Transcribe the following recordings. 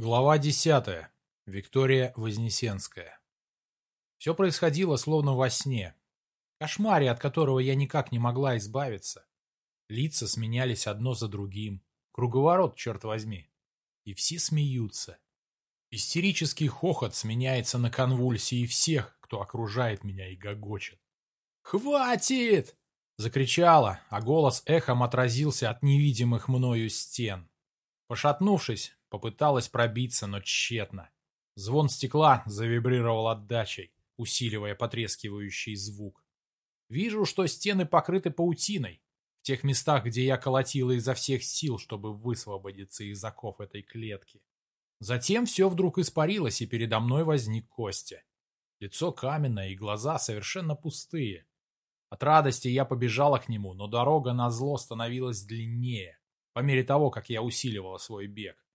Глава десятая. Виктория Вознесенская. Все происходило словно во сне. Кошмаре, от которого я никак не могла избавиться. Лица сменялись одно за другим. Круговорот, черт возьми. И все смеются. Истерический хохот сменяется на конвульсии всех, кто окружает меня и гогочет. «Хватит!» — закричала, а голос эхом отразился от невидимых мною стен. Пошатнувшись, Попыталась пробиться, но тщетно. Звон стекла завибрировал отдачей, усиливая потрескивающий звук. Вижу, что стены покрыты паутиной. В тех местах, где я колотила изо всех сил, чтобы высвободиться из оков этой клетки. Затем все вдруг испарилось, и передо мной возник Костя. Лицо каменное и глаза совершенно пустые. От радости я побежала к нему, но дорога на зло становилась длиннее, по мере того, как я усиливала свой бег.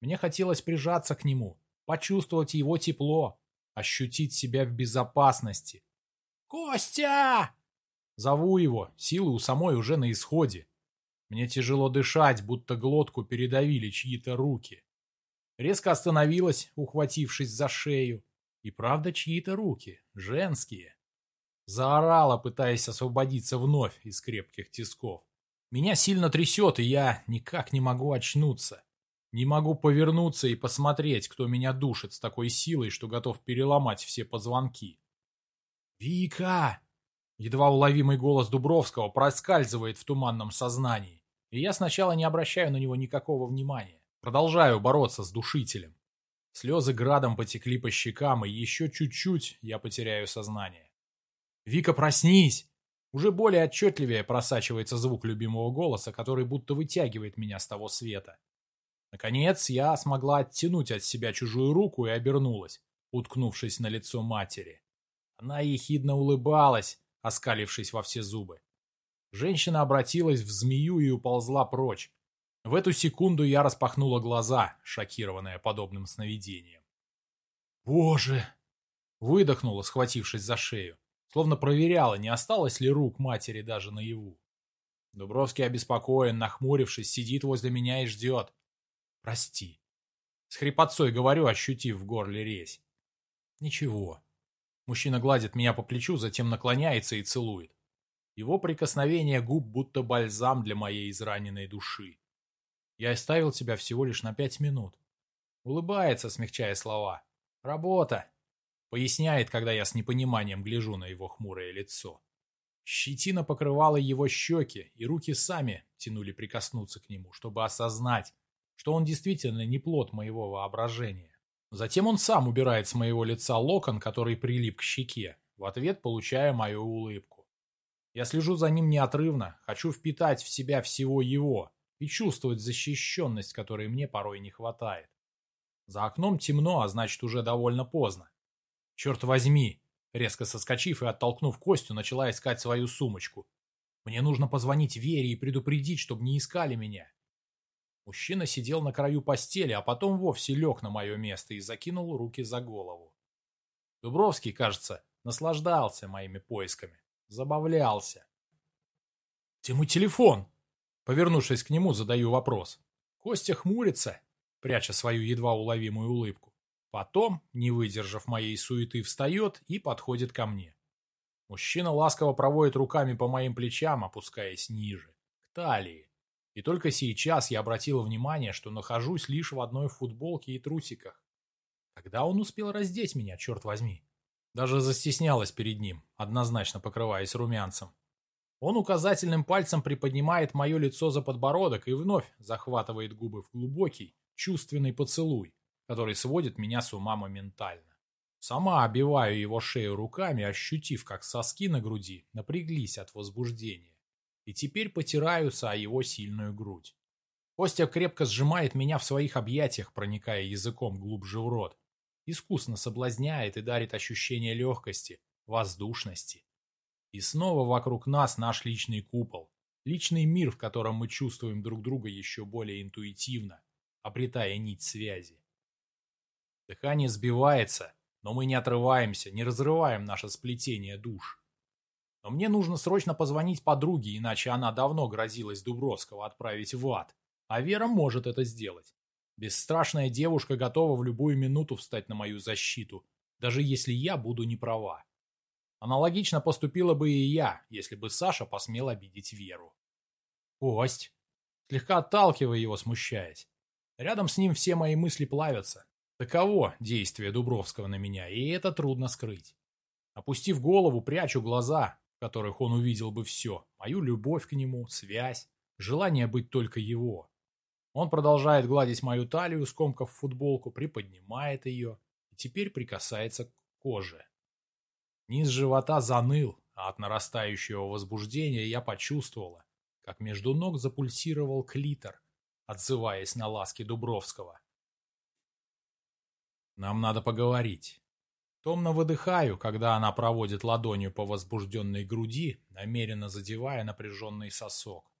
Мне хотелось прижаться к нему, почувствовать его тепло, ощутить себя в безопасности. «Костя!» Зову его, силы у самой уже на исходе. Мне тяжело дышать, будто глотку передавили чьи-то руки. Резко остановилась, ухватившись за шею. И правда чьи-то руки, женские. Заорала, пытаясь освободиться вновь из крепких тисков. Меня сильно трясет, и я никак не могу очнуться. Не могу повернуться и посмотреть, кто меня душит с такой силой, что готов переломать все позвонки. «Вика!» Едва уловимый голос Дубровского проскальзывает в туманном сознании, и я сначала не обращаю на него никакого внимания. Продолжаю бороться с душителем. Слезы градом потекли по щекам, и еще чуть-чуть я потеряю сознание. «Вика, проснись!» Уже более отчетливее просачивается звук любимого голоса, который будто вытягивает меня с того света. Наконец, я смогла оттянуть от себя чужую руку и обернулась, уткнувшись на лицо матери. Она ехидно улыбалась, оскалившись во все зубы. Женщина обратилась в змею и уползла прочь. В эту секунду я распахнула глаза, шокированная подобным сновидением. «Боже!» Выдохнула, схватившись за шею, словно проверяла, не осталось ли рук матери даже наяву. Дубровский обеспокоен, нахмурившись, сидит возле меня и ждет. Прости. С хрипотцой говорю, ощутив в горле резь. Ничего. Мужчина гладит меня по плечу, затем наклоняется и целует. Его прикосновение губ будто бальзам для моей израненной души. Я оставил тебя всего лишь на пять минут. Улыбается, смягчая слова. Работа. Поясняет, когда я с непониманием гляжу на его хмурое лицо. Щетина покрывала его щеки, и руки сами тянули прикоснуться к нему, чтобы осознать, что он действительно не плод моего воображения. Затем он сам убирает с моего лица локон, который прилип к щеке, в ответ получая мою улыбку. Я слежу за ним неотрывно, хочу впитать в себя всего его и чувствовать защищенность, которой мне порой не хватает. За окном темно, а значит уже довольно поздно. Черт возьми, резко соскочив и оттолкнув Костю, начала искать свою сумочку. Мне нужно позвонить Вере и предупредить, чтобы не искали меня. Мужчина сидел на краю постели, а потом вовсе лег на мое место и закинул руки за голову. Дубровский, кажется, наслаждался моими поисками, забавлялся. «Где мой телефон?» Повернувшись к нему, задаю вопрос. Костя хмурится, пряча свою едва уловимую улыбку. Потом, не выдержав моей суеты, встает и подходит ко мне. Мужчина ласково проводит руками по моим плечам, опускаясь ниже, к талии. И только сейчас я обратила внимание, что нахожусь лишь в одной футболке и трусиках. Когда он успел раздеть меня, черт возьми? Даже застеснялась перед ним, однозначно покрываясь румянцем. Он указательным пальцем приподнимает мое лицо за подбородок и вновь захватывает губы в глубокий, чувственный поцелуй, который сводит меня с ума моментально. Сама обиваю его шею руками, ощутив, как соски на груди напряглись от возбуждения и теперь потираются о его сильную грудь. Костя крепко сжимает меня в своих объятиях, проникая языком глубже в рот. Искусно соблазняет и дарит ощущение легкости, воздушности. И снова вокруг нас наш личный купол, личный мир, в котором мы чувствуем друг друга еще более интуитивно, обретая нить связи. Дыхание сбивается, но мы не отрываемся, не разрываем наше сплетение душ. Но мне нужно срочно позвонить подруге, иначе она давно грозилась Дубровского отправить в ад. А Вера может это сделать. Бесстрашная девушка готова в любую минуту встать на мою защиту, даже если я буду не права. Аналогично поступила бы и я, если бы Саша посмел обидеть Веру. Кость. Слегка отталкивая его, смущаясь. Рядом с ним все мои мысли плавятся. Таково действие Дубровского на меня, и это трудно скрыть. Опустив голову, прячу глаза, которых он увидел бы все. Мою любовь к нему, связь, желание быть только его. Он продолжает гладить мою талию, скомкав футболку, приподнимает ее и теперь прикасается к коже. Низ живота заныл, а от нарастающего возбуждения я почувствовала, как между ног запульсировал клитор, отзываясь на ласки Дубровского. Нам надо поговорить. Томно выдыхаю, когда она проводит ладонью по возбужденной груди, намеренно задевая напряженный сосок.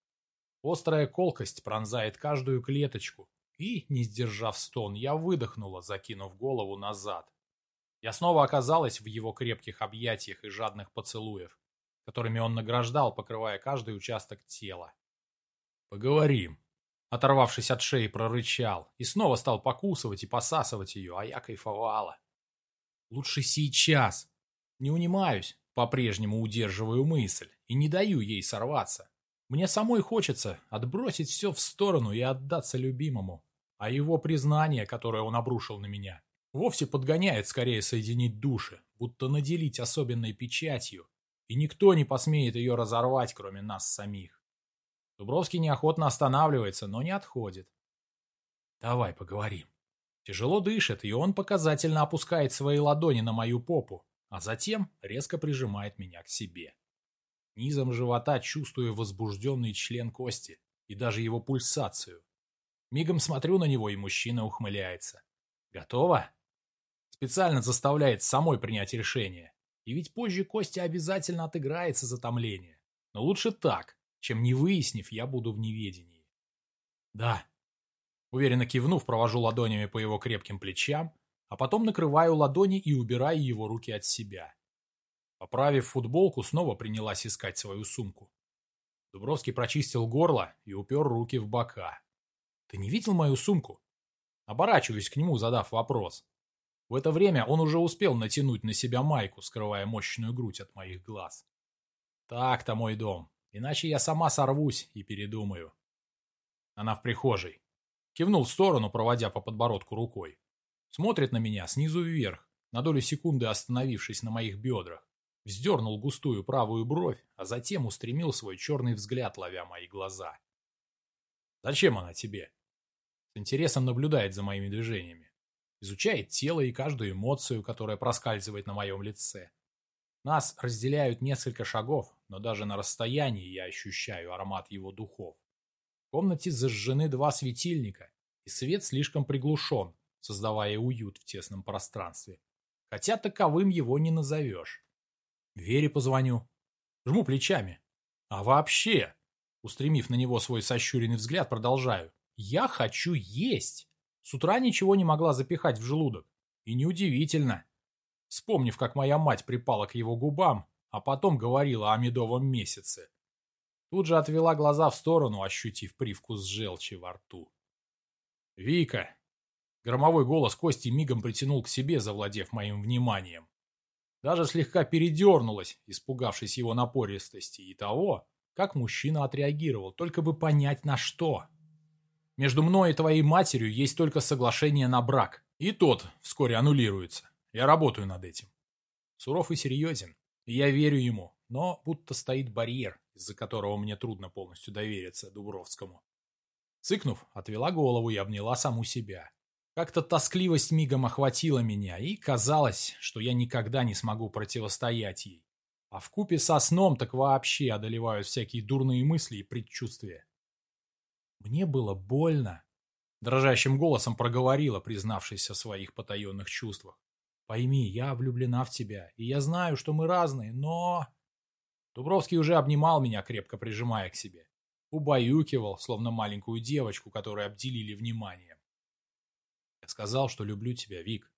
Острая колкость пронзает каждую клеточку, и, не сдержав стон, я выдохнула, закинув голову назад. Я снова оказалась в его крепких объятиях и жадных поцелуев, которыми он награждал, покрывая каждый участок тела. «Поговорим», Оторвавшись от шеи, прорычал и снова стал покусывать и посасывать ее, а я кайфовала. Лучше сейчас. Не унимаюсь, по-прежнему удерживаю мысль и не даю ей сорваться. Мне самой хочется отбросить все в сторону и отдаться любимому. А его признание, которое он обрушил на меня, вовсе подгоняет скорее соединить души, будто наделить особенной печатью, и никто не посмеет ее разорвать, кроме нас самих. Дубровский неохотно останавливается, но не отходит. «Давай поговорим». Тяжело дышит, и он показательно опускает свои ладони на мою попу, а затем резко прижимает меня к себе. Низом живота чувствую возбужденный член кости и даже его пульсацию. Мигом смотрю на него, и мужчина ухмыляется. «Готово?» Специально заставляет самой принять решение. И ведь позже Костя обязательно отыграется за томление. Но лучше так, чем не выяснив, я буду в неведении. Да. Уверенно кивнув, провожу ладонями по его крепким плечам, а потом накрываю ладони и убираю его руки от себя. Поправив футболку, снова принялась искать свою сумку. Дубровский прочистил горло и упер руки в бока. «Ты не видел мою сумку?» Оборачиваюсь к нему, задав вопрос. В это время он уже успел натянуть на себя майку, скрывая мощную грудь от моих глаз. «Так-то мой дом. Иначе я сама сорвусь и передумаю. Она в прихожей. Кивнул в сторону, проводя по подбородку рукой. Смотрит на меня снизу вверх, на долю секунды остановившись на моих бедрах. Вздернул густую правую бровь, а затем устремил свой черный взгляд, ловя мои глаза. «Зачем она тебе?» С интересом наблюдает за моими движениями. Изучает тело и каждую эмоцию, которая проскальзывает на моем лице. Нас разделяют несколько шагов, но даже на расстоянии я ощущаю аромат его духов. Комнате зажжены два светильника, и свет слишком приглушен, создавая уют в тесном пространстве. Хотя таковым его не назовешь. Вере позвоню. Жму плечами. А вообще, устремив на него свой сощуренный взгляд, продолжаю. Я хочу есть. С утра ничего не могла запихать в желудок. И неудивительно. Вспомнив, как моя мать припала к его губам, а потом говорила о медовом месяце. Тут же отвела глаза в сторону, ощутив привкус желчи во рту. «Вика!» Громовой голос Кости мигом притянул к себе, завладев моим вниманием. Даже слегка передернулась, испугавшись его напористости и того, как мужчина отреагировал, только бы понять на что. Между мной и твоей матерью есть только соглашение на брак, и тот вскоре аннулируется. Я работаю над этим. Суров и серьезен, и я верю ему, но будто стоит барьер, из-за которого мне трудно полностью довериться Дубровскому. Цыкнув, отвела голову и обняла саму себя. Как-то тоскливость мигом охватила меня, и казалось, что я никогда не смогу противостоять ей. А в купе со сном так вообще одолевают всякие дурные мысли и предчувствия. Мне было больно. Дрожащим голосом проговорила, признавшись о своих потаенных чувствах. Пойми, я влюблена в тебя, и я знаю, что мы разные, но...» Дубровский уже обнимал меня, крепко прижимая к себе. Убаюкивал, словно маленькую девочку, которую обделили вниманием. Я сказал, что люблю тебя, Вик.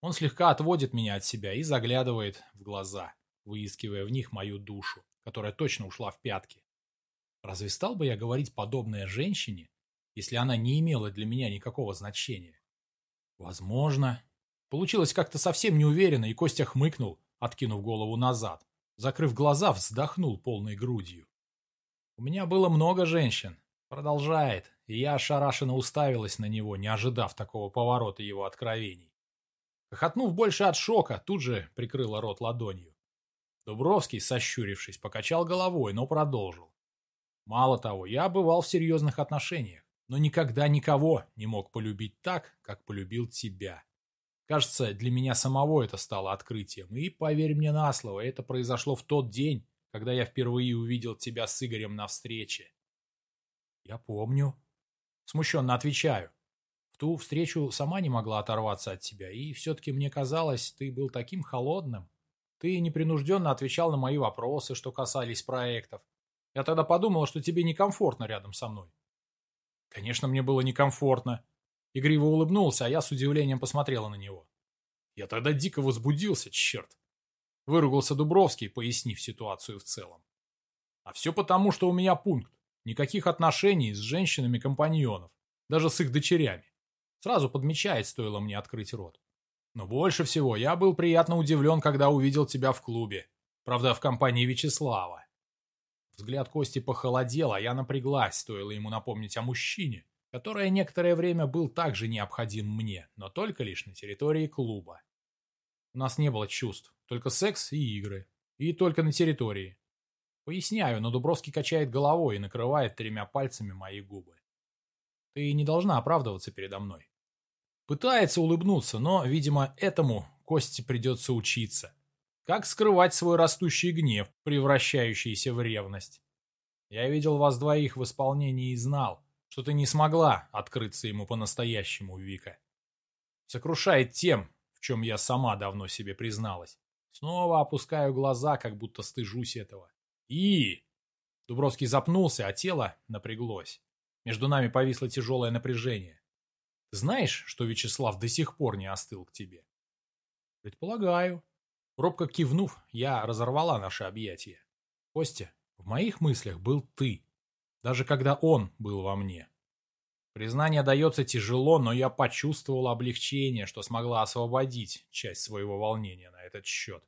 Он слегка отводит меня от себя и заглядывает в глаза, выискивая в них мою душу, которая точно ушла в пятки. Разве стал бы я говорить подобное женщине, если она не имела для меня никакого значения? Возможно. Получилось как-то совсем неуверенно, и Костя хмыкнул, откинув голову назад. Закрыв глаза, вздохнул полной грудью. У меня было много женщин. Продолжает, и я ошарашенно уставилась на него, не ожидав такого поворота его откровений. Хохотнув больше от шока, тут же прикрыла рот ладонью. Дубровский, сощурившись, покачал головой, но продолжил. Мало того, я бывал в серьезных отношениях, но никогда никого не мог полюбить так, как полюбил тебя. Кажется, для меня самого это стало открытием, и, поверь мне на слово, это произошло в тот день, когда я впервые увидел тебя с Игорем на встрече. Я помню. Смущенно отвечаю. В ту встречу сама не могла оторваться от тебя, и все-таки мне казалось, ты был таким холодным. Ты непринужденно отвечал на мои вопросы, что касались проектов. Я тогда подумала, что тебе некомфортно рядом со мной. Конечно, мне было некомфортно. Игриво улыбнулся, а я с удивлением посмотрела на него. Я тогда дико возбудился, черт. Выругался Дубровский, пояснив ситуацию в целом. А все потому, что у меня пункт. Никаких отношений с женщинами компаньонов, даже с их дочерями. Сразу подмечает, стоило мне открыть рот. Но больше всего я был приятно удивлен, когда увидел тебя в клубе. Правда, в компании Вячеслава. Взгляд Кости похолодел, а я напряглась, стоило ему напомнить о мужчине, который некоторое время был также необходим мне, но только лишь на территории клуба. У нас не было чувств, только секс и игры. И только на территории. Поясняю, но Дубровский качает головой и накрывает тремя пальцами мои губы. Ты не должна оправдываться передо мной. Пытается улыбнуться, но, видимо, этому Косте придется учиться. Как скрывать свой растущий гнев, превращающийся в ревность? Я видел вас двоих в исполнении и знал, что ты не смогла открыться ему по-настоящему, Вика. Сокрушает тем, в чем я сама давно себе призналась. Снова опускаю глаза, как будто стыжусь этого. И... Дубровский запнулся, а тело напряглось. Между нами повисло тяжелое напряжение. Знаешь, что Вячеслав до сих пор не остыл к тебе? Предполагаю. Робко кивнув, я разорвала наше объятие. Костя, в моих мыслях был ты, даже когда он был во мне. Признание дается тяжело, но я почувствовал облегчение, что смогла освободить часть своего волнения на этот счет.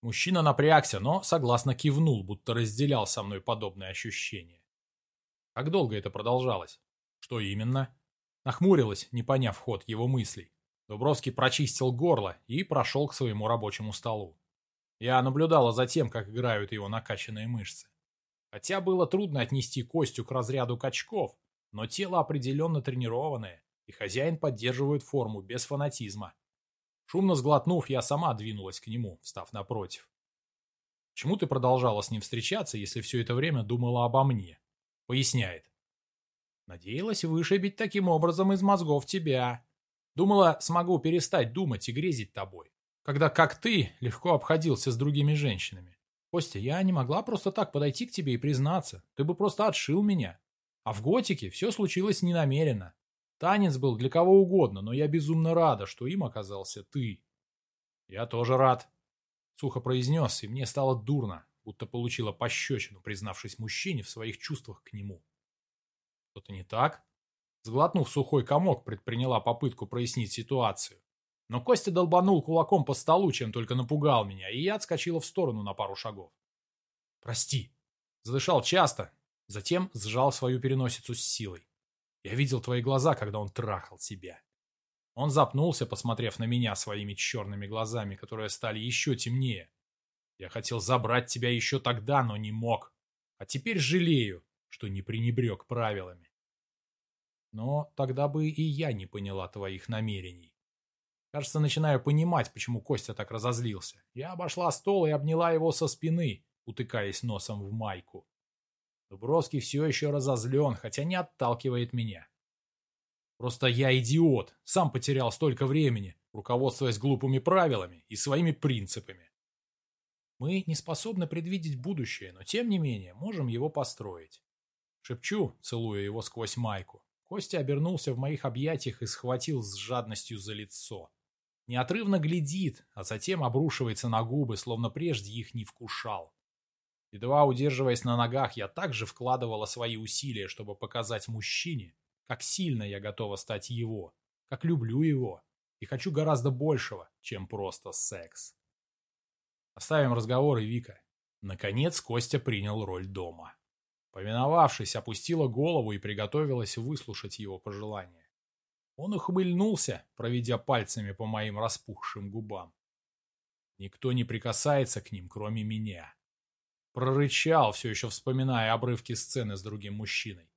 Мужчина напрягся, но согласно кивнул, будто разделял со мной подобное ощущение. Как долго это продолжалось? Что именно? Нахмурилась, не поняв ход его мыслей. Дубровский прочистил горло и прошел к своему рабочему столу. Я наблюдала за тем, как играют его накачанные мышцы. Хотя было трудно отнести Костю к разряду качков, но тело определенно тренированное, и хозяин поддерживает форму без фанатизма. Шумно сглотнув, я сама двинулась к нему, встав напротив. «Почему ты продолжала с ним встречаться, если все это время думала обо мне?» Поясняет. Надеялась вышибить таким образом из мозгов тебя. Думала, смогу перестать думать и грезить тобой. Когда, как ты, легко обходился с другими женщинами. Костя, я не могла просто так подойти к тебе и признаться. Ты бы просто отшил меня. А в готике все случилось ненамеренно. Танец был для кого угодно, но я безумно рада, что им оказался ты. Я тоже рад. Сухо произнес, и мне стало дурно, будто получила пощечину, признавшись мужчине в своих чувствах к нему. Что-то не так? Сглотнув сухой комок, предприняла попытку прояснить ситуацию. Но Костя долбанул кулаком по столу, чем только напугал меня, и я отскочила в сторону на пару шагов. «Прости». Задышал часто, затем сжал свою переносицу с силой. Я видел твои глаза, когда он трахал тебя. Он запнулся, посмотрев на меня своими черными глазами, которые стали еще темнее. Я хотел забрать тебя еще тогда, но не мог. А теперь жалею, что не пренебрег правилами. Но тогда бы и я не поняла твоих намерений. Кажется, начинаю понимать, почему Костя так разозлился. Я обошла стол и обняла его со спины, утыкаясь носом в майку. Дубровский все еще разозлен, хотя не отталкивает меня. Просто я идиот, сам потерял столько времени, руководствуясь глупыми правилами и своими принципами. Мы не способны предвидеть будущее, но тем не менее можем его построить. Шепчу, целуя его сквозь майку. Костя обернулся в моих объятиях и схватил с жадностью за лицо. Неотрывно глядит, а затем обрушивается на губы, словно прежде их не вкушал. Едва удерживаясь на ногах, я также вкладывала свои усилия, чтобы показать мужчине, как сильно я готова стать его, как люблю его и хочу гораздо большего, чем просто секс. Оставим разговоры, Вика. Наконец Костя принял роль дома. Повиновавшись, опустила голову и приготовилась выслушать его пожелания. Он ухмыльнулся, проведя пальцами по моим распухшим губам. Никто не прикасается к ним, кроме меня. Прорычал, все еще вспоминая обрывки сцены с другим мужчиной.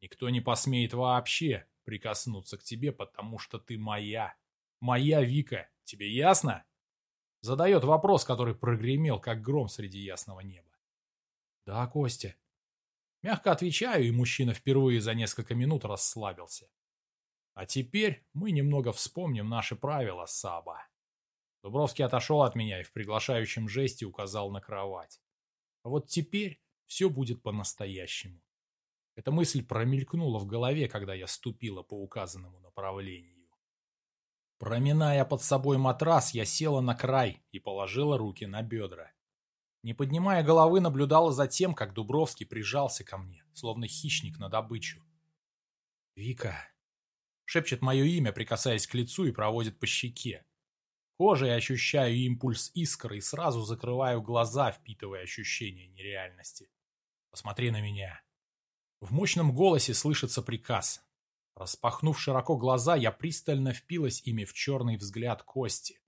Никто не посмеет вообще прикоснуться к тебе, потому что ты моя. Моя Вика. Тебе ясно? Задает вопрос, который прогремел, как гром среди ясного неба. Да, Костя. Мягко отвечаю, и мужчина впервые за несколько минут расслабился. А теперь мы немного вспомним наши правила, Саба. Дубровский отошел от меня и в приглашающем жесте указал на кровать. А вот теперь все будет по-настоящему. Эта мысль промелькнула в голове, когда я ступила по указанному направлению. Проминая под собой матрас, я села на край и положила руки на бедра. Не поднимая головы, наблюдала за тем, как Дубровский прижался ко мне, словно хищник на добычу. «Вика!» — шепчет мое имя, прикасаясь к лицу и проводит по щеке. Кожей ощущаю импульс искры и сразу закрываю глаза, впитывая ощущение нереальности. Посмотри на меня. В мощном голосе слышится приказ. Распахнув широко глаза, я пристально впилась ими в черный взгляд Кости.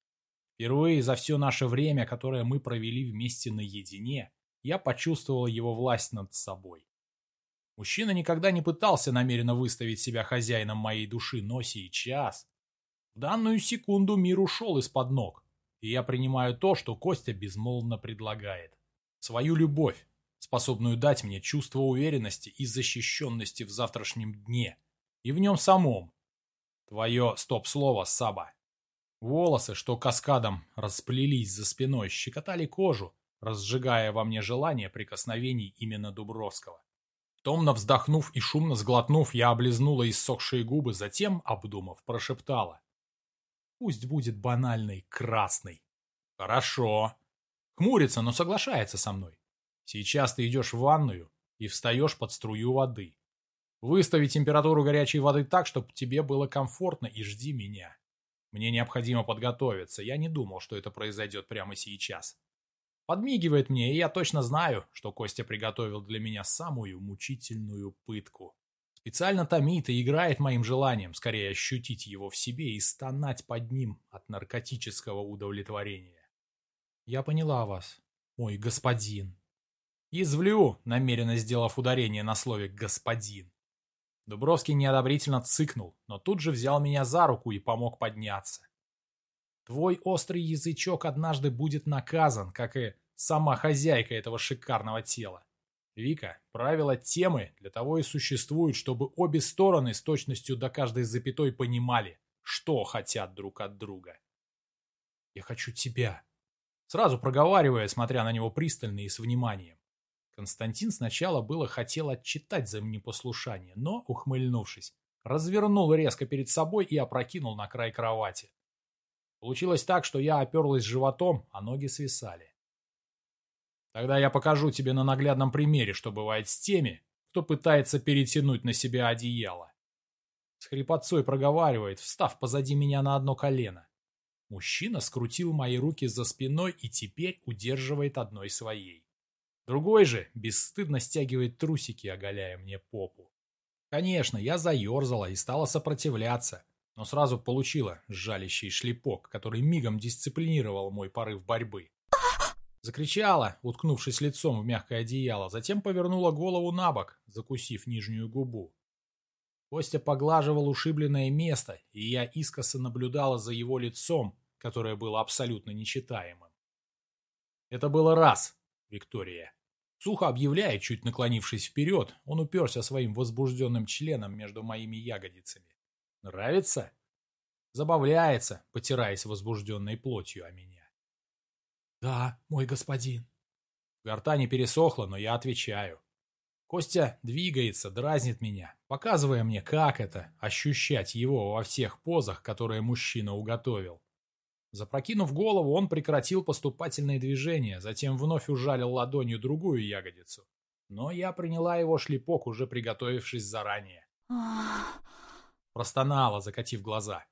Впервые за все наше время, которое мы провели вместе наедине, я почувствовала его власть над собой. Мужчина никогда не пытался намеренно выставить себя хозяином моей души, но сейчас в данную секунду мир ушел из-под ног, и я принимаю то, что Костя безмолвно предлагает. Свою любовь, способную дать мне чувство уверенности и защищенности в завтрашнем дне, и в нем самом. Твое стоп-слово, Саба. Волосы, что каскадом расплелись за спиной, щекотали кожу, разжигая во мне желание прикосновений именно Дубровского. Томно вздохнув и шумно сглотнув, я облизнула иссохшие губы, затем, обдумав, прошептала. Пусть будет банальный красный. Хорошо. Хмурится, но соглашается со мной. Сейчас ты идешь в ванную и встаешь под струю воды. Выстави температуру горячей воды так, чтобы тебе было комфортно и жди меня. Мне необходимо подготовиться. Я не думал, что это произойдет прямо сейчас. Подмигивает мне, и я точно знаю, что Костя приготовил для меня самую мучительную пытку. Специально томит и играет моим желанием скорее ощутить его в себе и стонать под ним от наркотического удовлетворения. Я поняла вас, мой господин. Извлю, намеренно сделав ударение на слове «господин». Дубровский неодобрительно цыкнул, но тут же взял меня за руку и помог подняться. Твой острый язычок однажды будет наказан, как и сама хозяйка этого шикарного тела. Вика, правила темы для того и существуют, чтобы обе стороны с точностью до каждой запятой понимали, что хотят друг от друга. «Я хочу тебя», сразу проговаривая, смотря на него пристально и с вниманием. Константин сначала было хотел отчитать за непослушание, но, ухмыльнувшись, развернул резко перед собой и опрокинул на край кровати. Получилось так, что я оперлась животом, а ноги свисали. Тогда я покажу тебе на наглядном примере, что бывает с теми, кто пытается перетянуть на себя одеяло. С хрипотцой проговаривает, встав позади меня на одно колено. Мужчина скрутил мои руки за спиной и теперь удерживает одной своей. Другой же бесстыдно стягивает трусики, оголяя мне попу. Конечно, я заерзала и стала сопротивляться, но сразу получила жалящий шлепок, который мигом дисциплинировал мой порыв борьбы. Закричала, уткнувшись лицом в мягкое одеяло, затем повернула голову на бок, закусив нижнюю губу. Костя поглаживал ушибленное место, и я искоса наблюдала за его лицом, которое было абсолютно нечитаемым. Это было раз, Виктория. Сухо объявляя, чуть наклонившись вперед, он уперся своим возбужденным членом между моими ягодицами. Нравится? Забавляется, потираясь возбужденной плотью о меня. «Да, мой господин». В гортани пересохло, но я отвечаю. Костя двигается, дразнит меня, показывая мне, как это – ощущать его во всех позах, которые мужчина уготовил. Запрокинув голову, он прекратил поступательные движения, затем вновь ужалил ладонью другую ягодицу. Но я приняла его шлепок, уже приготовившись заранее. Простонала, закатив глаза.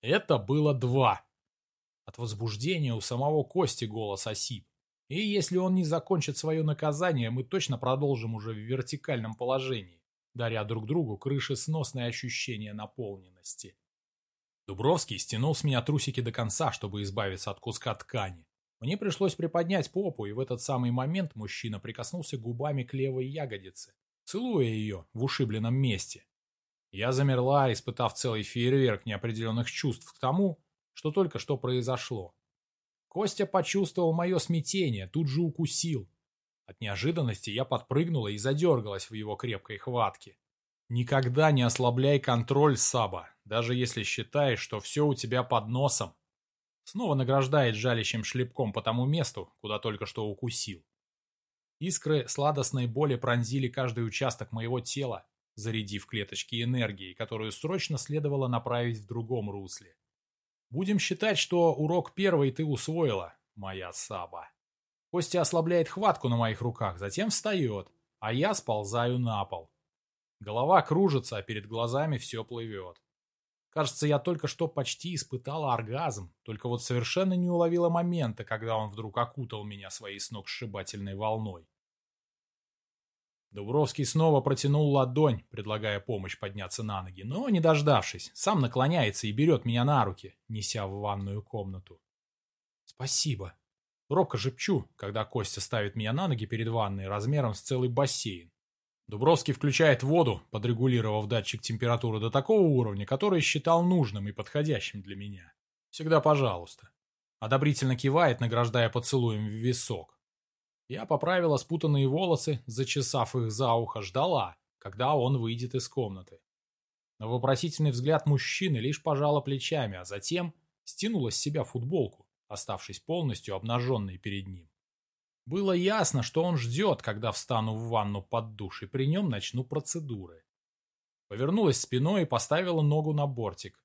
Это было два. От возбуждения у самого Кости голос осип. И если он не закончит свое наказание, мы точно продолжим уже в вертикальном положении, даря друг другу крышесносное ощущение наполненности. Дубровский стянул с меня трусики до конца, чтобы избавиться от куска ткани. Мне пришлось приподнять попу, и в этот самый момент мужчина прикоснулся губами к левой ягодице, целуя ее в ушибленном месте. Я замерла, испытав целый фейерверк неопределенных чувств к тому, что только что произошло. Костя почувствовал мое смятение, тут же укусил. От неожиданности я подпрыгнула и задергалась в его крепкой хватке. Никогда не ослабляй контроль, Саба, даже если считаешь, что все у тебя под носом. Снова награждает жалящим шлепком по тому месту, куда только что укусил. Искры сладостной боли пронзили каждый участок моего тела, зарядив клеточки энергии, которую срочно следовало направить в другом русле. Будем считать, что урок первый ты усвоила, моя Саба. Костя ослабляет хватку на моих руках, затем встает, а я сползаю на пол. Голова кружится, а перед глазами все плывет. Кажется, я только что почти испытала оргазм, только вот совершенно не уловила момента, когда он вдруг окутал меня своей сногсшибательной волной. Дубровский снова протянул ладонь, предлагая помощь подняться на ноги, но, не дождавшись, сам наклоняется и берет меня на руки, неся в ванную комнату. «Спасибо». Робко шепчу, когда Костя ставит меня на ноги перед ванной размером с целый бассейн. Дубровский включает воду, подрегулировав датчик температуры до такого уровня, который считал нужным и подходящим для меня. Всегда пожалуйста. Одобрительно кивает, награждая поцелуем в висок. Я поправила спутанные волосы, зачесав их за ухо, ждала, когда он выйдет из комнаты. На вопросительный взгляд мужчины лишь пожала плечами, а затем стянула с себя футболку, оставшись полностью обнаженной перед ним. Было ясно, что он ждет, когда встану в ванну под душ, и при нем начну процедуры. Повернулась спиной и поставила ногу на бортик.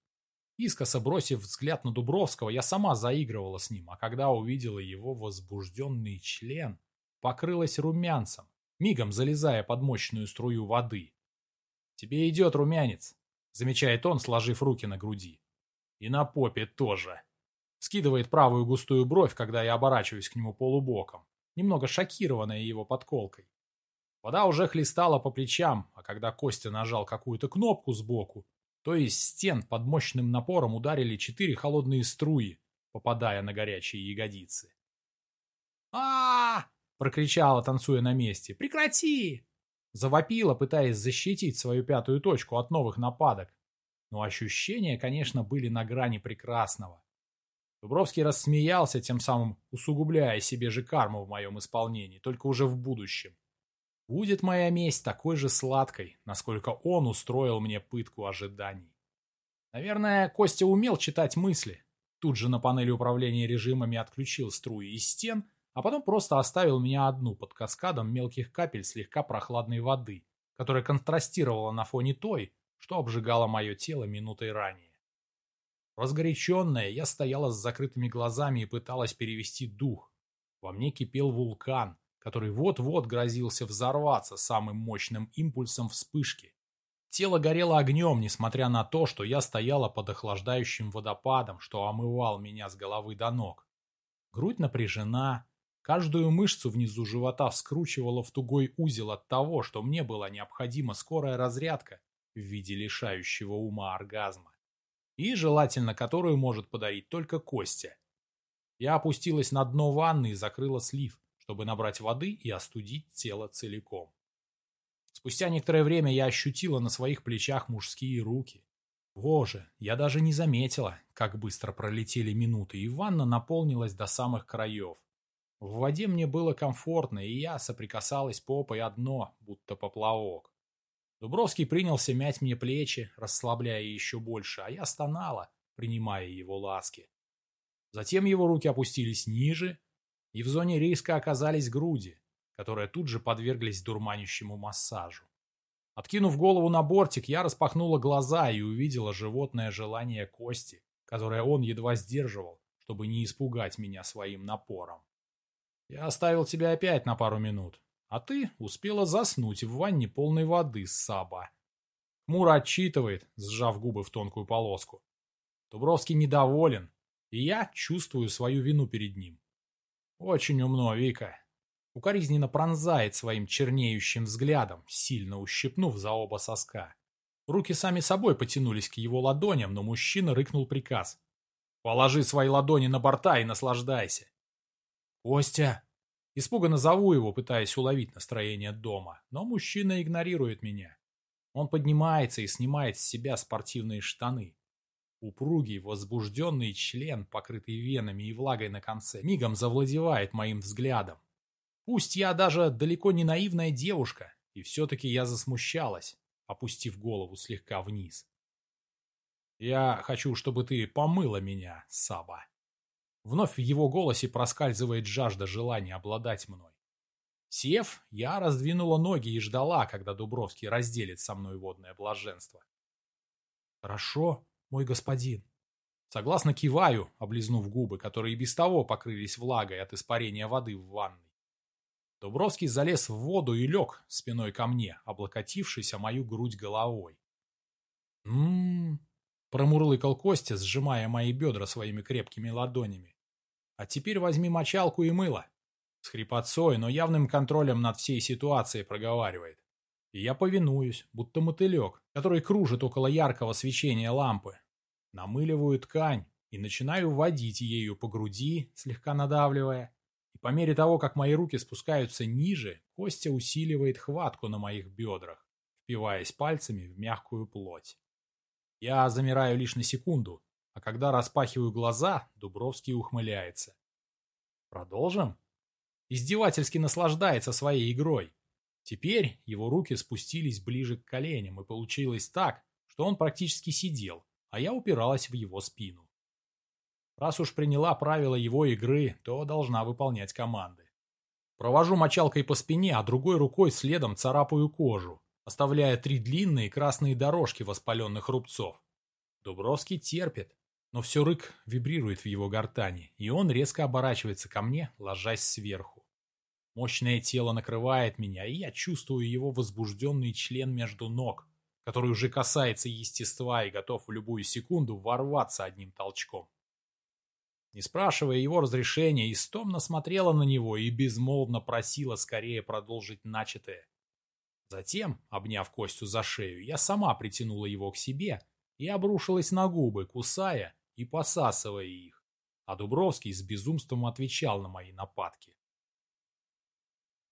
Искоса бросив взгляд на Дубровского, я сама заигрывала с ним, а когда увидела его возбужденный член, покрылась румянцем, мигом залезая под мощную струю воды. «Тебе идет румянец», — замечает он, сложив руки на груди. «И на попе тоже». Скидывает правую густую бровь, когда я оборачиваюсь к нему полубоком, немного шокированная его подколкой. Вода уже хлестала по плечам, а когда Костя нажал какую-то кнопку сбоку, то из стен под мощным напором ударили четыре холодные струи, попадая на горячие ягодицы. а, -а, -а Прокричала, танцуя на месте. «Прекрати!» Завопила, пытаясь защитить свою пятую точку от новых нападок. Но ощущения, конечно, были на грани прекрасного. Дубровский рассмеялся, тем самым усугубляя себе же карму в моем исполнении, только уже в будущем. Будет моя месть такой же сладкой, насколько он устроил мне пытку ожиданий. Наверное, Костя умел читать мысли. Тут же на панели управления режимами отключил струи из стен а потом просто оставил меня одну под каскадом мелких капель слегка прохладной воды, которая контрастировала на фоне той, что обжигала мое тело минутой ранее. Разгоряченная, я стояла с закрытыми глазами и пыталась перевести дух. Во мне кипел вулкан, который вот-вот грозился взорваться самым мощным импульсом вспышки. Тело горело огнем, несмотря на то, что я стояла под охлаждающим водопадом, что омывал меня с головы до ног. Грудь напряжена, Каждую мышцу внизу живота вскручивало в тугой узел от того, что мне была необходима скорая разрядка в виде лишающего ума оргазма. И желательно, которую может подарить только Костя. Я опустилась на дно ванны и закрыла слив, чтобы набрать воды и остудить тело целиком. Спустя некоторое время я ощутила на своих плечах мужские руки. Боже, я даже не заметила, как быстро пролетели минуты, и ванна наполнилась до самых краев. В воде мне было комфортно, и я соприкасалась попой одно, будто поплавок. Дубровский принялся мять мне плечи, расслабляя еще больше, а я стонала, принимая его ласки. Затем его руки опустились ниже, и в зоне риска оказались груди, которые тут же подверглись дурманящему массажу. Откинув голову на бортик, я распахнула глаза и увидела животное желание Кости, которое он едва сдерживал, чтобы не испугать меня своим напором. Я оставил тебя опять на пару минут, а ты успела заснуть в ванне полной воды Саба. Мура отчитывает, сжав губы в тонкую полоску. Дубровский недоволен, и я чувствую свою вину перед ним. Очень умно, Вика. Укоризненно пронзает своим чернеющим взглядом, сильно ущипнув за оба соска. Руки сами собой потянулись к его ладоням, но мужчина рыкнул приказ. «Положи свои ладони на борта и наслаждайся». «Костя!» Испуганно зову его, пытаясь уловить настроение дома, но мужчина игнорирует меня. Он поднимается и снимает с себя спортивные штаны. Упругий, возбужденный член, покрытый венами и влагой на конце, мигом завладевает моим взглядом. Пусть я даже далеко не наивная девушка, и все-таки я засмущалась, опустив голову слегка вниз. «Я хочу, чтобы ты помыла меня, Саба». Вновь в его голосе проскальзывает жажда желания обладать мной. Сев, я раздвинула ноги и ждала, когда Дубровский разделит со мной водное блаженство. «Хорошо, мой господин». Согласно киваю, облизнув губы, которые и без того покрылись влагой от испарения воды в ванной. Дубровский залез в воду и лег спиной ко мне, облокотившись о мою грудь головой. «М-м-м», промурлыкал Костя, сжимая мои бедра своими крепкими ладонями. А теперь возьми мочалку и мыло. С хрипотцой, но явным контролем над всей ситуацией проговаривает. И я повинуюсь, будто мотылек, который кружит около яркого свечения лампы. Намыливаю ткань и начинаю водить ею по груди, слегка надавливая. И по мере того, как мои руки спускаются ниже, Костя усиливает хватку на моих бедрах, впиваясь пальцами в мягкую плоть. Я замираю лишь на секунду, а когда распахиваю глаза, Дубровский ухмыляется. Продолжим? Издевательски наслаждается своей игрой. Теперь его руки спустились ближе к коленям, и получилось так, что он практически сидел, а я упиралась в его спину. Раз уж приняла правила его игры, то должна выполнять команды. Провожу мочалкой по спине, а другой рукой следом царапаю кожу, оставляя три длинные красные дорожки воспаленных рубцов. Дубровский терпит, но все рык вибрирует в его гортани, и он резко оборачивается ко мне, ложась сверху. Мощное тело накрывает меня, и я чувствую его возбужденный член между ног, который уже касается естества и готов в любую секунду ворваться одним толчком. Не спрашивая его разрешения, истомно смотрела на него и безмолвно просила скорее продолжить начатое. Затем, обняв Костю за шею, я сама притянула его к себе и обрушилась на губы, кусая и посасывая их, а Дубровский с безумством отвечал на мои нападки.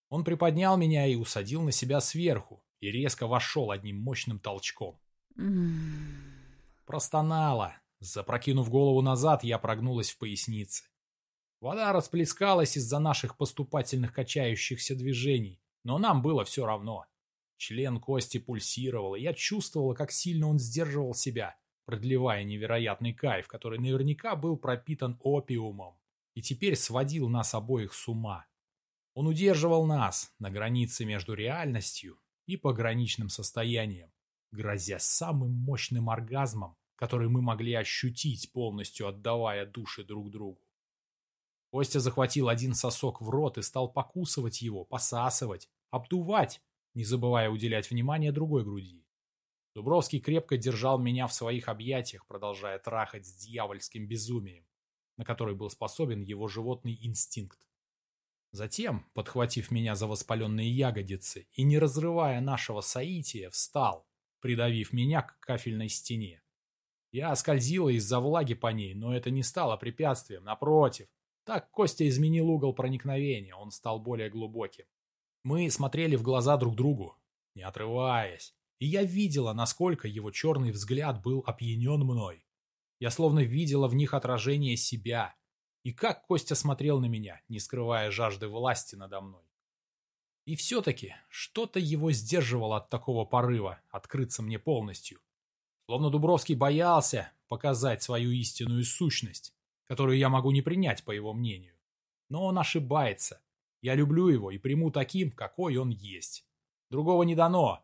Он приподнял меня и усадил на себя сверху и резко вошел одним мощным толчком. Простонала. Запрокинув голову назад, я прогнулась в пояснице. Вода расплескалась из-за наших поступательных качающихся движений, но нам было все равно. Член Кости пульсировал, и я чувствовала, как сильно он сдерживал себя, продлевая невероятный кайф, который наверняка был пропитан опиумом и теперь сводил нас обоих с ума. Он удерживал нас на границе между реальностью и пограничным состоянием, грозя самым мощным оргазмом, который мы могли ощутить, полностью отдавая души друг другу. Костя захватил один сосок в рот и стал покусывать его, посасывать, обдувать, не забывая уделять внимание другой груди. Дубровский крепко держал меня в своих объятиях, продолжая трахать с дьявольским безумием, на который был способен его животный инстинкт. Затем, подхватив меня за воспаленные ягодицы и не разрывая нашего соития, встал, придавив меня к кафельной стене. Я скользила из-за влаги по ней, но это не стало препятствием, напротив. Так Костя изменил угол проникновения, он стал более глубоким. Мы смотрели в глаза друг другу, не отрываясь, и я видела, насколько его черный взгляд был опьянен мной. Я словно видела в них отражение себя. И как Костя смотрел на меня, не скрывая жажды власти надо мной. И все-таки что-то его сдерживало от такого порыва, открыться мне полностью. Словно Дубровский боялся показать свою истинную сущность, которую я могу не принять, по его мнению. Но он ошибается. Я люблю его и приму таким, какой он есть. Другого не дано,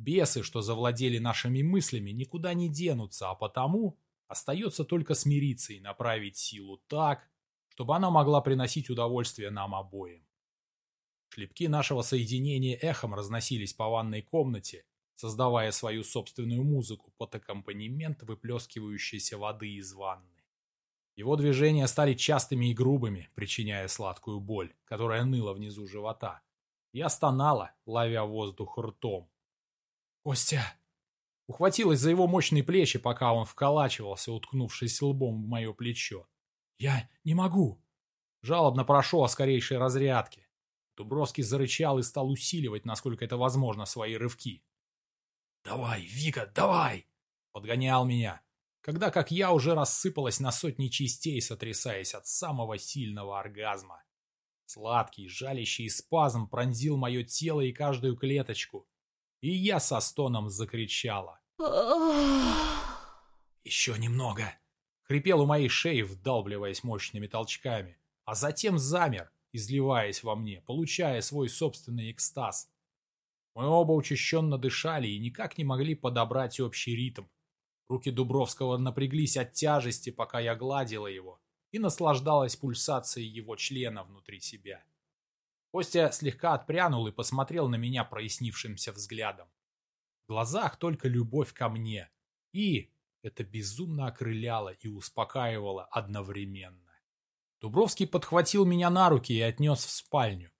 Бесы, что завладели нашими мыслями, никуда не денутся, а потому остается только смириться и направить силу так, чтобы она могла приносить удовольствие нам обоим. Шлепки нашего соединения эхом разносились по ванной комнате, создавая свою собственную музыку под аккомпанемент выплескивающейся воды из ванны. Его движения стали частыми и грубыми, причиняя сладкую боль, которая ныла внизу живота. Я стонала, ловя воздух ртом. «Костя!» Ухватилась за его мощные плечи, пока он вколачивался, уткнувшись лбом в мое плечо. «Я не могу!» Жалобно прошу о скорейшей разрядке. Дубровский зарычал и стал усиливать, насколько это возможно, свои рывки. «Давай, Вика, давай!» Подгонял меня, когда, как я, уже рассыпалась на сотни частей, сотрясаясь от самого сильного оргазма. Сладкий, жалящий спазм пронзил мое тело и каждую клеточку, и я со стоном закричала. «Еще немного!» Хрипел у моей шеи, вдалбливаясь мощными толчками, а затем замер, изливаясь во мне, получая свой собственный экстаз. Мы оба учащенно дышали и никак не могли подобрать общий ритм. Руки Дубровского напряглись от тяжести, пока я гладила его, и наслаждалась пульсацией его члена внутри себя. Костя слегка отпрянул и посмотрел на меня прояснившимся взглядом. В глазах только любовь ко мне. И это безумно окрыляло и успокаивало одновременно. Дубровский подхватил меня на руки и отнес в спальню.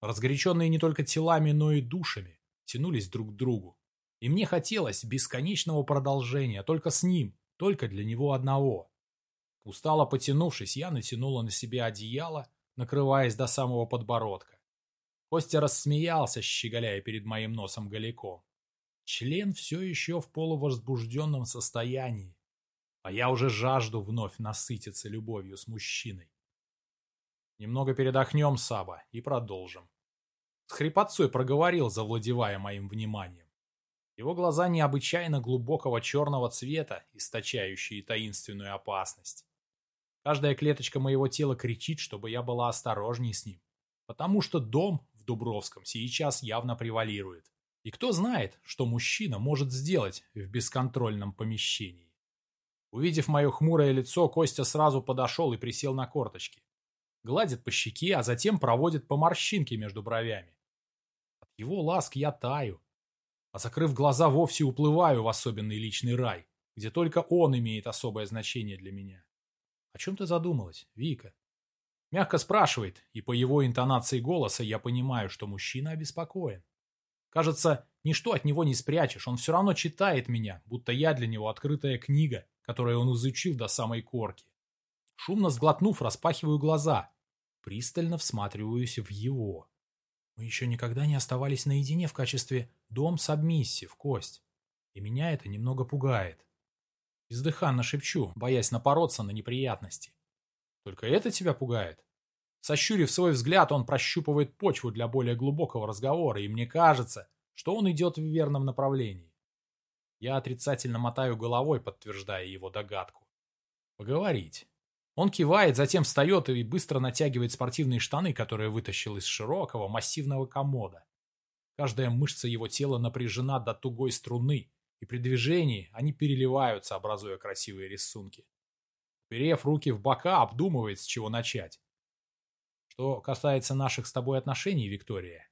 Разгоряченные не только телами, но и душами тянулись друг к другу. И мне хотелось бесконечного продолжения, только с ним, только для него одного. Устало потянувшись, я натянула на себя одеяло, накрываясь до самого подбородка. Костя рассмеялся, щеголяя перед моим носом голиком. Член все еще в полувозбужденном состоянии, а я уже жажду вновь насытиться любовью с мужчиной. Немного передохнем, Саба, и продолжим. С хрипотцой проговорил, завладевая моим вниманием. Его глаза необычайно глубокого черного цвета, источающие таинственную опасность. Каждая клеточка моего тела кричит, чтобы я была осторожней с ним, потому что дом в Дубровском сейчас явно превалирует. И кто знает, что мужчина может сделать в бесконтрольном помещении. Увидев мое хмурое лицо, Костя сразу подошел и присел на корточки гладит по щеке, а затем проводит по морщинке между бровями. От его ласк я таю, а закрыв глаза, вовсе уплываю в особенный личный рай, где только он имеет особое значение для меня. О чем ты задумалась, Вика? Мягко спрашивает, и по его интонации голоса я понимаю, что мужчина обеспокоен. Кажется, ничто от него не спрячешь, он все равно читает меня, будто я для него открытая книга, которую он изучил до самой корки. Шумно сглотнув, распахиваю глаза, Пристально всматриваюсь в его. Мы еще никогда не оставались наедине в качестве дом сабмиссив, Кость. И меня это немного пугает. Бездыханно шепчу, боясь напороться на неприятности. Только это тебя пугает? Сощурив свой взгляд, он прощупывает почву для более глубокого разговора, и мне кажется, что он идет в верном направлении. Я отрицательно мотаю головой, подтверждая его догадку. Поговорить. Он кивает, затем встает и быстро натягивает спортивные штаны, которые вытащил из широкого массивного комода. Каждая мышца его тела напряжена до тугой струны, и при движении они переливаются, образуя красивые рисунки. Перев руки в бока, обдумывает, с чего начать. Что касается наших с тобой отношений, Виктория.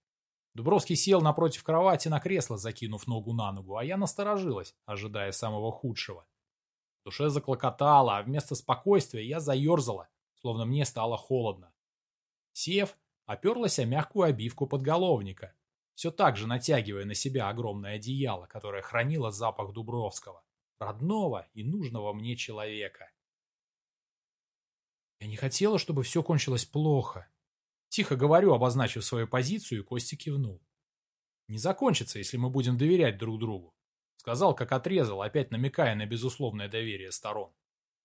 Дубровский сел напротив кровати на кресло, закинув ногу на ногу, а я насторожилась, ожидая самого худшего душе заклокотало, а вместо спокойствия я заерзала, словно мне стало холодно. Сев, оперлась о мягкую обивку подголовника, все так же натягивая на себя огромное одеяло, которое хранило запах Дубровского, родного и нужного мне человека. Я не хотела, чтобы все кончилось плохо. Тихо говорю, обозначив свою позицию, и Костя кивнул. Не закончится, если мы будем доверять друг другу. Сказал, как отрезал, опять намекая на безусловное доверие сторон.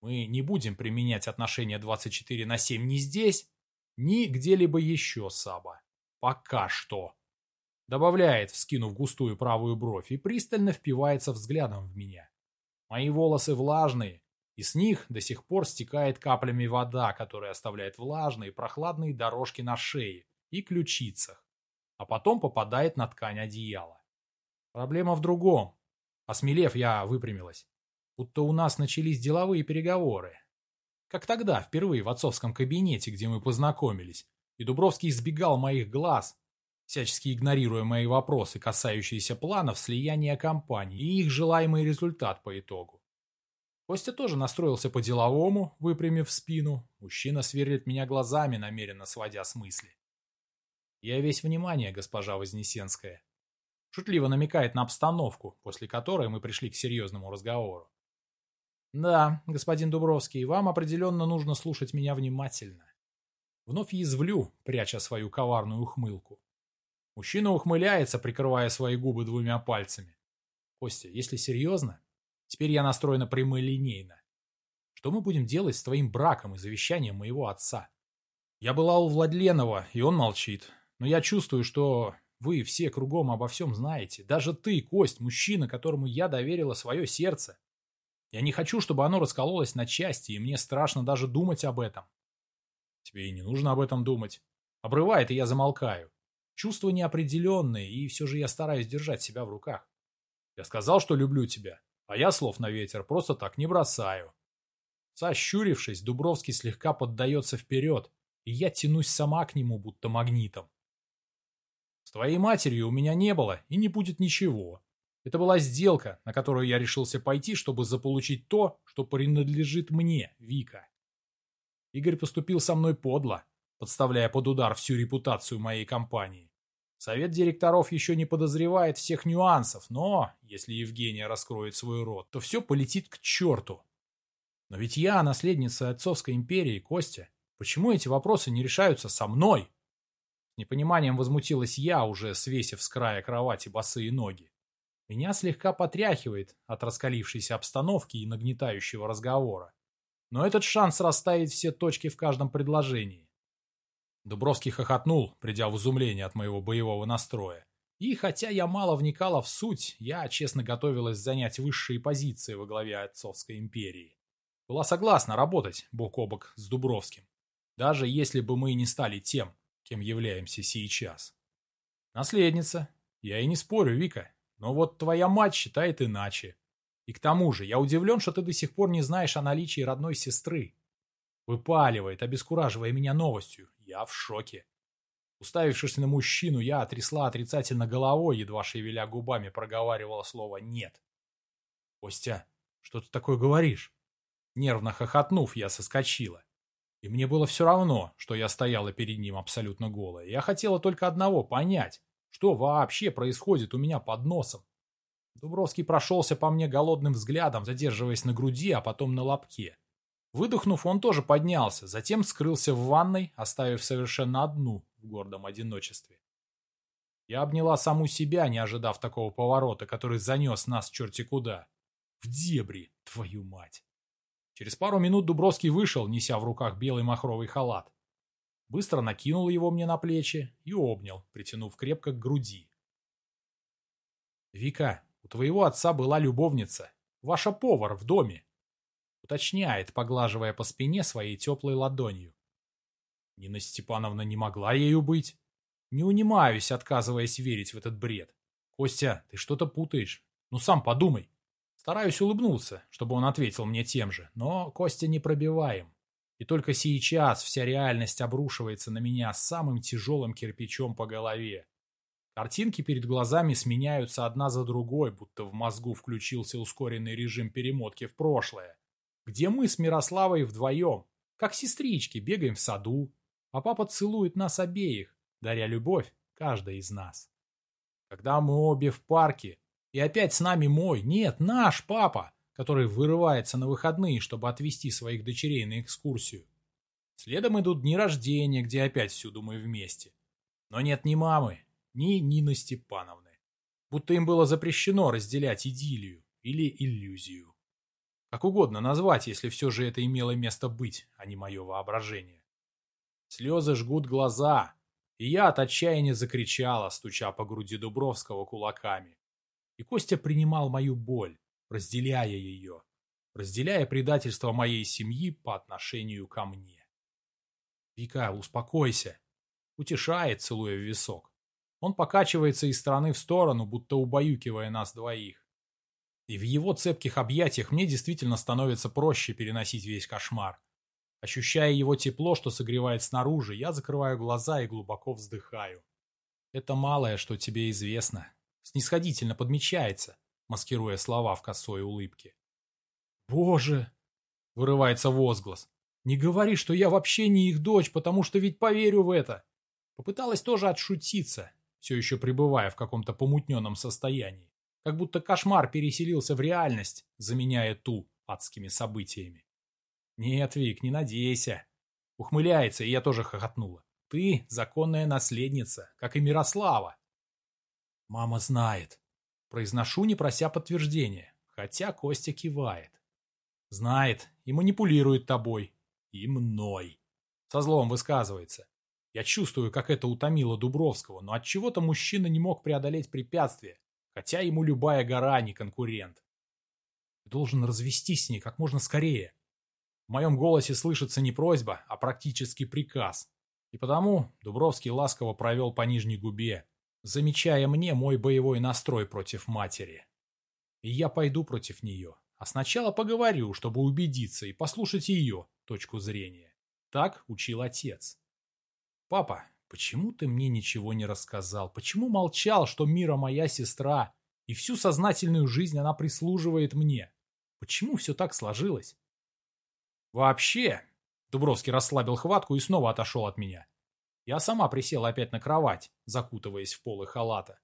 Мы не будем применять отношения 24 на 7 ни здесь, ни где-либо еще, Саба. Пока что. Добавляет, вскинув густую правую бровь, и пристально впивается взглядом в меня. Мои волосы влажные, и с них до сих пор стекает каплями вода, которая оставляет влажные прохладные дорожки на шее и ключицах, а потом попадает на ткань одеяла. Проблема в другом. Осмелев, я выпрямилась. Будто у нас начались деловые переговоры. Как тогда, впервые в отцовском кабинете, где мы познакомились, и Дубровский избегал моих глаз. Всячески игнорируя мои вопросы, касающиеся планов слияния компаний и их желаемый результат по итогу. Костя тоже настроился по-деловому, выпрямив спину. Мужчина сверлит меня глазами, намеренно сводя с мысли. Я весь внимание, госпожа Вознесенская. Шутливо намекает на обстановку, после которой мы пришли к серьезному разговору. Да, господин Дубровский, вам определенно нужно слушать меня внимательно. Вновь язвлю, пряча свою коварную ухмылку. Мужчина ухмыляется, прикрывая свои губы двумя пальцами. Костя, если серьезно, теперь я настроена прямолинейно. Что мы будем делать с твоим браком и завещанием моего отца? Я была у Владленова, и он молчит. Но я чувствую, что вы все кругом обо всем знаете. Даже ты, Кость, мужчина, которому я доверила свое сердце. Я не хочу, чтобы оно раскололось на части, и мне страшно даже думать об этом. Тебе и не нужно об этом думать. Обрывает, и я замолкаю. Чувства неопределенные, и все же я стараюсь держать себя в руках. Я сказал, что люблю тебя, а я слов на ветер просто так не бросаю. Сощурившись, Дубровский слегка поддается вперед, и я тянусь сама к нему, будто магнитом. С твоей матерью у меня не было и не будет ничего. Это была сделка, на которую я решился пойти, чтобы заполучить то, что принадлежит мне, Вика. Игорь поступил со мной подло, подставляя под удар всю репутацию моей компании. Совет директоров еще не подозревает всех нюансов, но, если Евгения раскроет свой рот, то все полетит к черту. Но ведь я наследница отцовской империи, Костя. Почему эти вопросы не решаются со мной? С непониманием возмутилась я, уже свесив с края кровати босые ноги. Меня слегка потряхивает от раскалившейся обстановки и нагнетающего разговора. Но этот шанс расставить все точки в каждом предложении. Дубровский хохотнул, придя в изумление от моего боевого настроя. И хотя я мало вникала в суть, я честно готовилась занять высшие позиции во главе отцовской империи. Была согласна работать бок о бок с Дубровским, даже если бы мы и не стали тем, кем являемся сейчас. Наследница. Я и не спорю, Вика. Но вот твоя мать считает иначе. И к тому же, я удивлен, что ты до сих пор не знаешь о наличии родной сестры. Выпаливает, обескураживая меня новостью. Я в шоке. Уставившись на мужчину, я отрясла отрицательно головой, едва шевеля губами проговаривала слово «нет». «Костя, что ты такое говоришь?» Нервно хохотнув, я соскочила. И мне было все равно, что я стояла перед ним абсолютно голая. Я хотела только одного — понять, что вообще происходит у меня под носом. Дубровский прошелся по мне голодным взглядом, задерживаясь на груди, а потом на лобке. Выдохнув, он тоже поднялся, затем скрылся в ванной, оставив совершенно одну в гордом одиночестве. Я обняла саму себя, не ожидав такого поворота, который занес нас черти куда. В дебри, твою мать. Через пару минут Дубровский вышел, неся в руках белый махровый халат. Быстро накинул его мне на плечи и обнял, притянув крепко к груди. «Вика, у твоего отца была любовница, ваша повар в доме», уточняет, поглаживая по спине своей теплой ладонью. Нина Степановна не могла ею быть. Не унимаюсь, отказываясь верить в этот бред. Костя, ты что-то путаешь. Ну сам подумай. Стараюсь улыбнуться, чтобы он ответил мне тем же, но Костя не пробиваем. И только сейчас вся реальность обрушивается на меня самым тяжелым кирпичом по голове. Картинки перед глазами сменяются одна за другой, будто в мозгу включился ускоренный режим перемотки в прошлое, где мы с Мирославой вдвоем, как сестрички, бегаем в саду, а папа целует нас обеих, даря любовь каждой из нас. Когда мы обе в парке, и опять с нами мой, нет, наш папа, который вырывается на выходные, чтобы отвезти своих дочерей на экскурсию. Следом идут дни рождения, где опять всюду мы вместе. Но нет ни мамы, ни Нины Степановны. Будто им было запрещено разделять идиллию или иллюзию. Как угодно назвать, если все же это имело место быть, а не мое воображение. Слезы жгут глаза, и я от отчаяния закричала, стуча по груди Дубровского кулаками. И Костя принимал мою боль, разделяя ее, разделяя предательство моей семьи по отношению ко мне. «Вика, успокойся!» Утешает, целуя в висок. Он покачивается из стороны в сторону, будто убаюкивая нас двоих. И в его цепких объятиях мне действительно становится проще переносить весь кошмар. Ощущая его тепло, что согревает снаружи, я закрываю глаза и глубоко вздыхаю. Это малое, что тебе известно. Снисходительно подмечается, маскируя слова в косой улыбке. «Боже!» — вырывается возглас. «Не говори, что я вообще не их дочь, потому что ведь поверю в это!» Попыталась тоже отшутиться, все еще пребывая в каком-то помутненном состоянии. Как будто кошмар переселился в реальность, заменяя ту адскими событиями. «Нет, Вик, не надейся!» Ухмыляется, и я тоже хохотнула. «Ты законная наследница, как и Мирослава!» «Мама знает!» Произношу, не прося подтверждения, хотя Костя кивает. Знает и манипулирует тобой. И мной. Со злом высказывается. Я чувствую, как это утомило Дубровского, но от чего то мужчина не мог преодолеть препятствие, хотя ему любая гора не конкурент. Ты должен развестись с ней как можно скорее. В моем голосе слышится не просьба, а практически приказ. И потому Дубровский ласково провел по нижней губе, замечая мне мой боевой настрой против матери. И я пойду против нее, а сначала поговорю, чтобы убедиться и послушать ее точку зрения. Так учил отец. Папа, почему ты мне ничего не рассказал? Почему молчал, что Мира моя сестра, и всю сознательную жизнь она прислуживает мне? Почему все так сложилось? Вообще, Дубровский расслабил хватку и снова отошел от меня. Я сама присела опять на кровать, закутываясь в полы халата.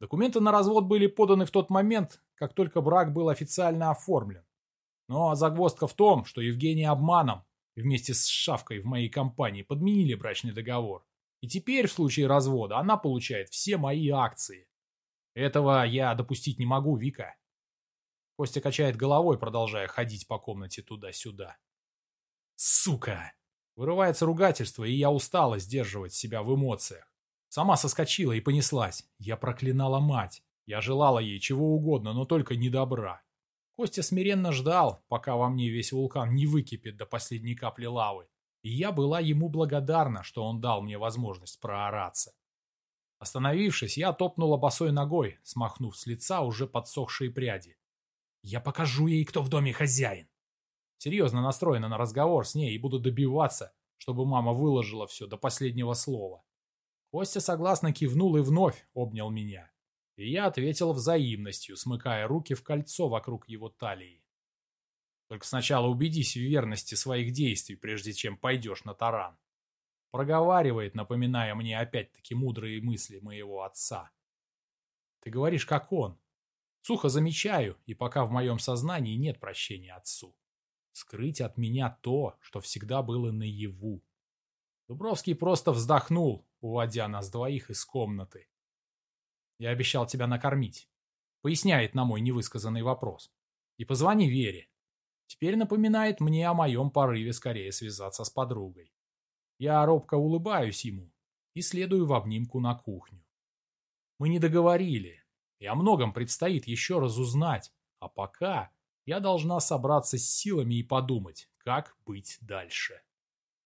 Документы на развод были поданы в тот момент, как только брак был официально оформлен. Но загвоздка в том, что Евгения обманом вместе с Шавкой в моей компании подменили брачный договор. И теперь в случае развода она получает все мои акции. Этого я допустить не могу, Вика. Костя качает головой, продолжая ходить по комнате туда-сюда. Сука! Вырывается ругательство, и я устала сдерживать себя в эмоциях. Сама соскочила и понеслась. Я проклинала мать. Я желала ей чего угодно, но только не добра. Костя смиренно ждал, пока во мне весь вулкан не выкипит до последней капли лавы. И я была ему благодарна, что он дал мне возможность проораться. Остановившись, я топнула босой ногой, смахнув с лица уже подсохшие пряди. Я покажу ей, кто в доме хозяин. Серьезно настроена на разговор с ней и буду добиваться, чтобы мама выложила все до последнего слова. Костя согласно кивнул и вновь обнял меня. И я ответил взаимностью, смыкая руки в кольцо вокруг его талии. Только сначала убедись в верности своих действий, прежде чем пойдешь на таран. Проговаривает, напоминая мне опять-таки мудрые мысли моего отца. Ты говоришь, как он. Сухо замечаю, и пока в моем сознании нет прощения отцу. Скрыть от меня то, что всегда было наяву. Дубровский просто вздохнул, уводя нас двоих из комнаты. Я обещал тебя накормить. Поясняет на мой невысказанный вопрос. И позвони Вере. Теперь напоминает мне о моем порыве скорее связаться с подругой. Я робко улыбаюсь ему и следую в обнимку на кухню. Мы не договорили, и о многом предстоит еще раз узнать, а пока я должна собраться с силами и подумать, как быть дальше.